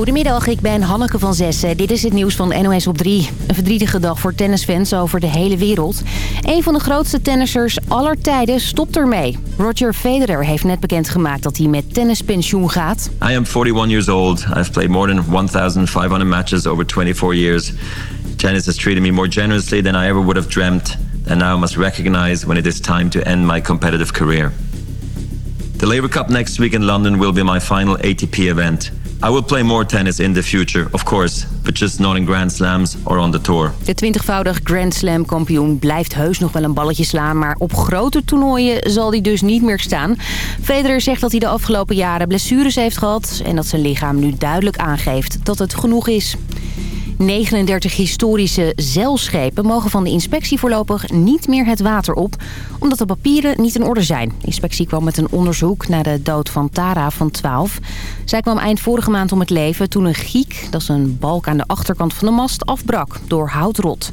Goedemiddag, ik ben Hanneke van Zessen. Dit is het nieuws van NOS op 3. Een verdrietige dag voor tennisfans over de hele wereld. Een van de grootste tennissers aller tijden stopt ermee. Roger Federer heeft net bekendgemaakt dat hij met tennispensioen gaat. I am 41 years old. I've played more than 1500 matches over 24 years. Tennis has treated me more generously than I ever would have dreamt. And now I must recognize when it is time to end my competitive career. The Labour Cup next week in London will be my final ATP event. I will play more tennis in the future, of course, but just not in Grand Slams or on the tour. De 20-voudig Grand Slam kampioen blijft heus nog wel een balletje slaan... maar op grote toernooien zal hij dus niet meer staan. Federer zegt dat hij de afgelopen jaren blessures heeft gehad... en dat zijn lichaam nu duidelijk aangeeft dat het genoeg is. 39 historische zeilschepen mogen van de inspectie voorlopig niet meer het water op... omdat de papieren niet in orde zijn. De inspectie kwam met een onderzoek naar de dood van Tara van 12. Zij kwam eind vorige maand om het leven toen een giek, dat is een balk aan de achterkant van de mast, afbrak door houtrot.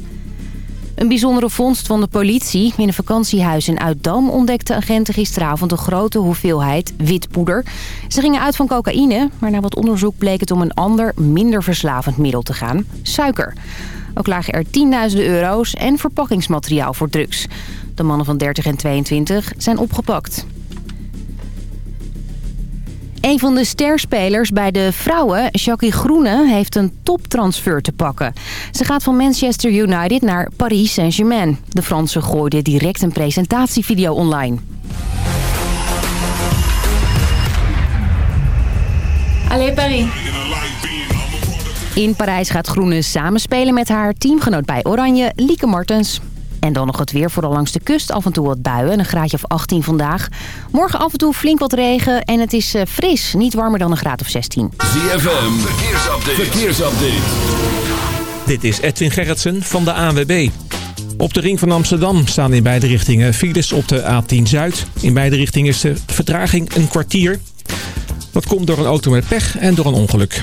Een bijzondere vondst van de politie. In een vakantiehuis in Uitdam ontdekten agenten gisteravond een grote hoeveelheid witpoeder. Ze gingen uit van cocaïne, maar na wat onderzoek bleek het om een ander, minder verslavend middel te gaan. Suiker. Ook lagen er tienduizenden euro's en verpakkingsmateriaal voor drugs. De mannen van 30 en 22 zijn opgepakt. Een van de sterspelers bij de vrouwen, Jackie Groene, heeft een toptransfer te pakken. Ze gaat van Manchester United naar Paris Saint-Germain. De Fransen gooiden direct een presentatievideo online. Allez Paris. In Parijs gaat Groene samenspelen met haar teamgenoot bij Oranje, Lieke Martens. En dan nog het weer, vooral langs de kust. Af en toe wat buien, een graadje of 18 vandaag. Morgen af en toe flink wat regen en het is eh, fris. Niet warmer dan een graad of 16. ZFM, verkeersupdate. verkeersupdate. Dit is Edwin Gerritsen van de ANWB. Op de ring van Amsterdam staan in beide richtingen files op de A10 Zuid. In beide richtingen is de vertraging een kwartier. Dat komt door een auto met pech en door een ongeluk.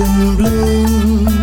In bloom.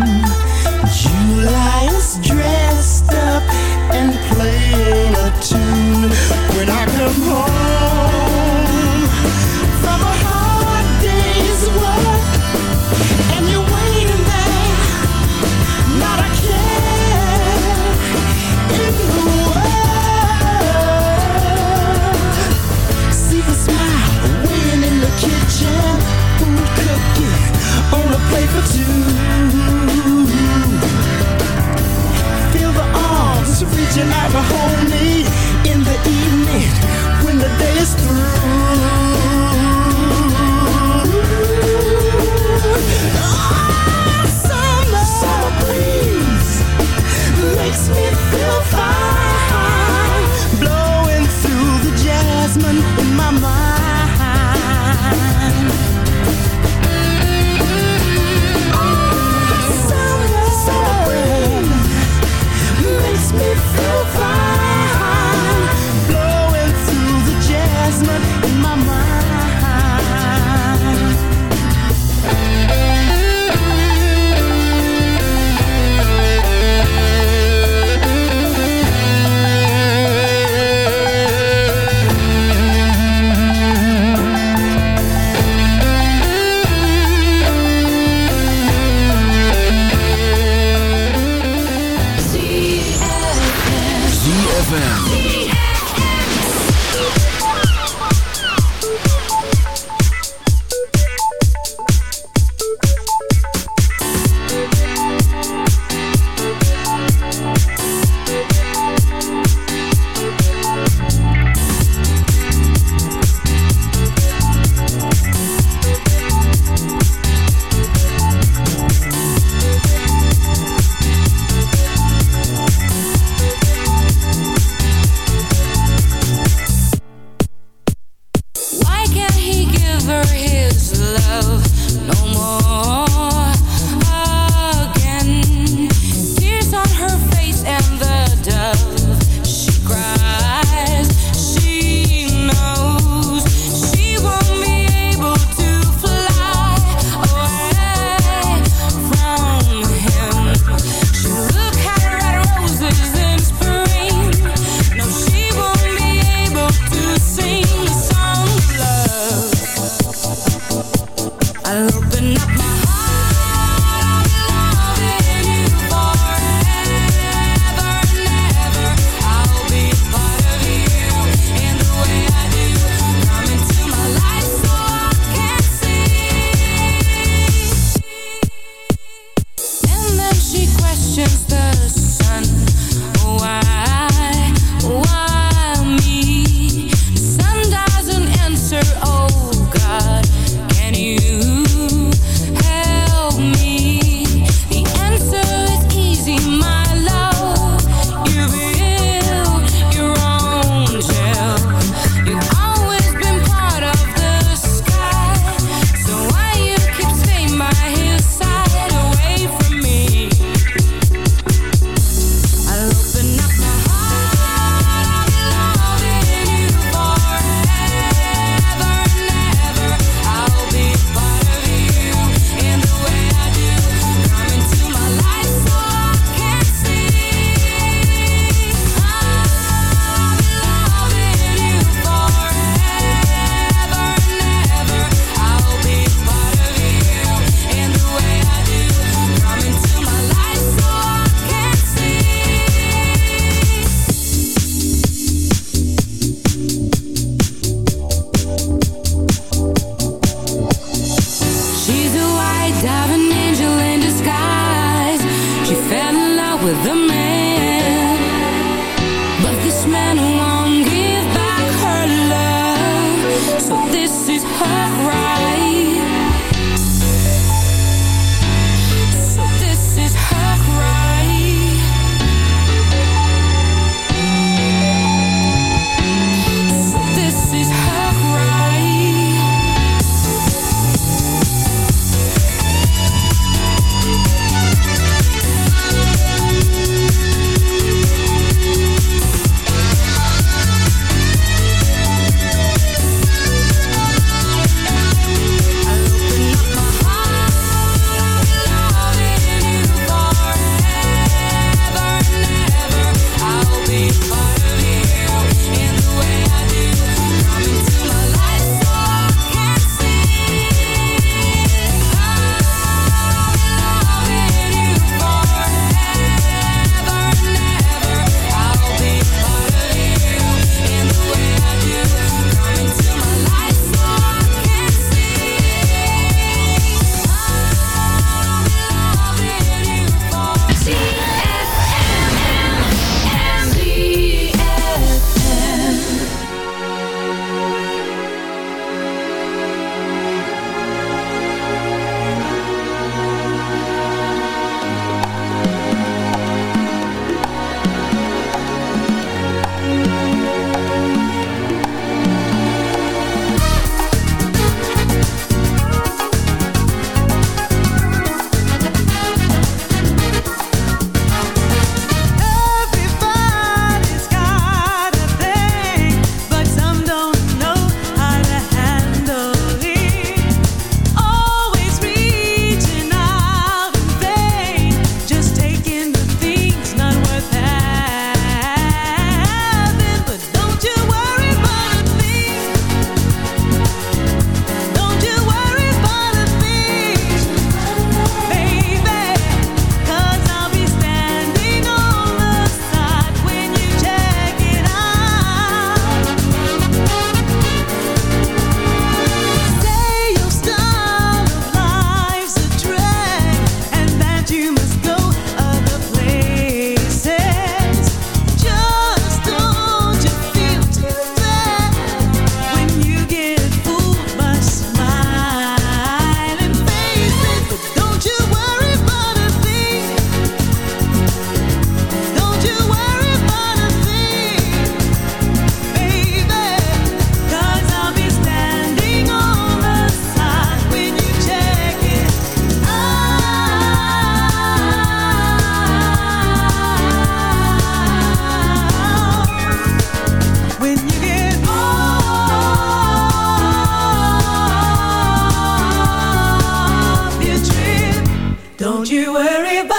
you worry about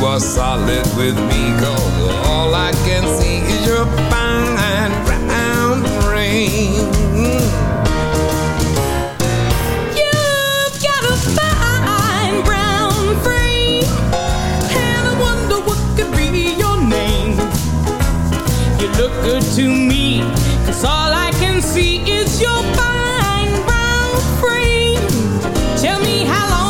You are solid with me, cause all I can see is your fine brown frame. You've got a fine brown frame, and I wonder what could be your name. You look good to me, 'cause all I can see is your fine brown frame. Tell me how long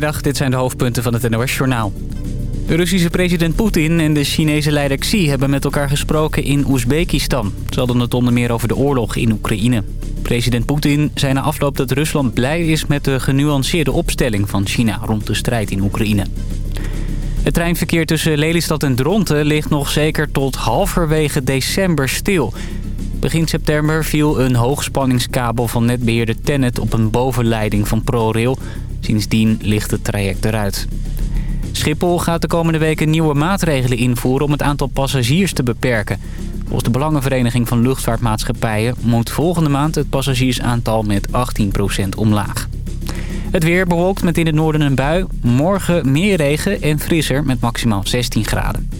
Dit zijn de hoofdpunten van het NOS Journaal. De Russische president Poetin en de Chinese leider Xi hebben met elkaar gesproken in Oezbekistan. Ze hadden het onder meer over de oorlog in Oekraïne. President Poetin zei na afloop dat Rusland blij is met de genuanceerde opstelling van China rond de strijd in Oekraïne. Het treinverkeer tussen Lelystad en Dronten ligt nog zeker tot halverwege december stil. Begin september viel een hoogspanningskabel van netbeheerder Tennet op een bovenleiding van ProRail. Sindsdien ligt het traject eruit. Schiphol gaat de komende weken nieuwe maatregelen invoeren om het aantal passagiers te beperken. Volgens de Belangenvereniging van Luchtvaartmaatschappijen moet volgende maand het passagiersaantal met 18% omlaag. Het weer bewolkt met in het noorden een bui. Morgen meer regen en frisser met maximaal 16 graden.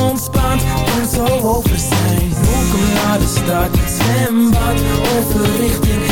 ontspant, kan zo over zijn. Welkom naar de stad, zwembad Over richting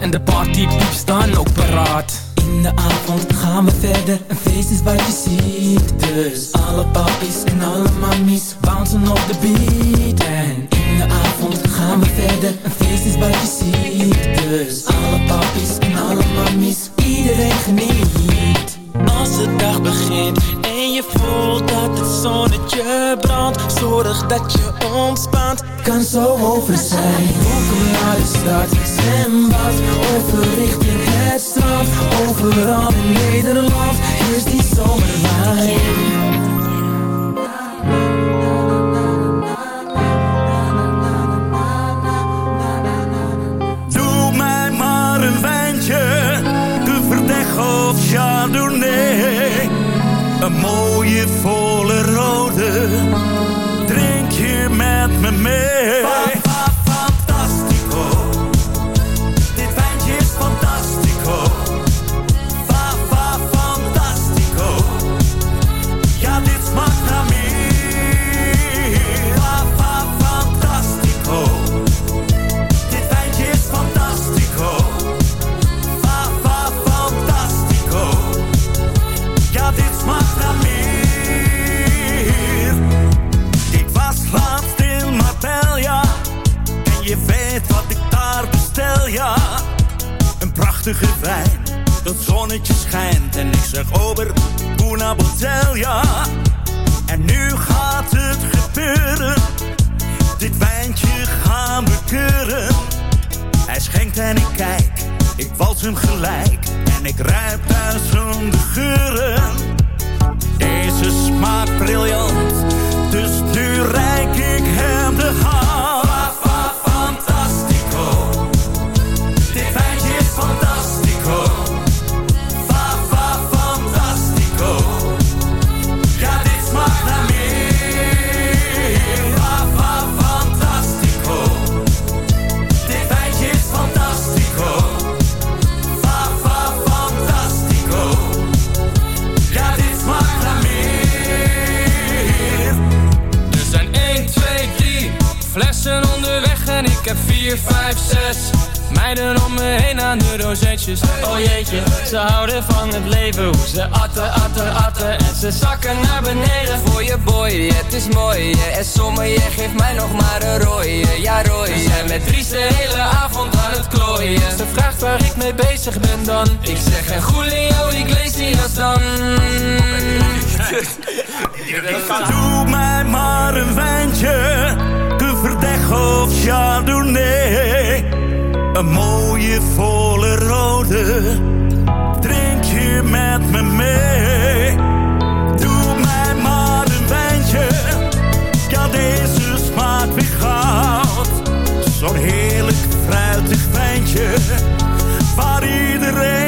En de partypieps staan ook paraat. In de avond gaan we verder, een feest is wat je ziet. Dus alle papies en alle mamies bouncen op de beat. En in de avond gaan we verder, een feest is wat je ziet. Dus alle papies en alle mamies, iedereen geniet. Als de dag begint en je voelt dat het zonnetje brandt. Zorg dat je ontspant, kan zo over zijn. Welkom naar de stad, zwembad, over richting het strand. Overal in Nederland. Is die zomerwijn Een mooie volle dat zonnetje schijnt. En ik zeg over, una botella. En nu gaat het gebeuren. Dit wijntje gaan we keuren. Hij schenkt en ik kijk, ik wals hem gelijk. En ik ruik duizenden geuren. Deze smaakt briljant, dus nu reik ik hem de hand. Heb 4, 5, 6 meiden om me heen aan de rozetjes. Oh jeetje, ze houden van het leven, hoe ze atten, atten, atten en ze zakken naar beneden. Voor je boy, het is mooi. En sommige geeft mij nog maar een rooie, ja rooie. Zijn met Dries de hele avond aan het klooien. Ze vraagt waar ik mee bezig ben dan. Ik zeg en Julio Iglesias dan. Doe mij maar een wijntje, de Riesling of Chardonnay. Een mooie volle rode, drink je met me mee. Doe mij maar een wijntje, ja deze smaak weer goud. Zo'n heerlijk fruitig wijntje, waar iedereen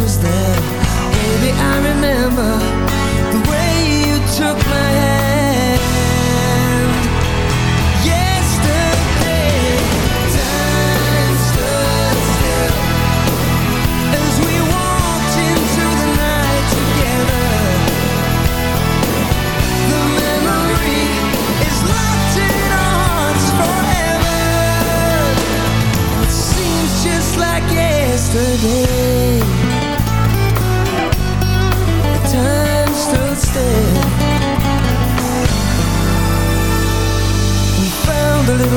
was there. Baby, I remember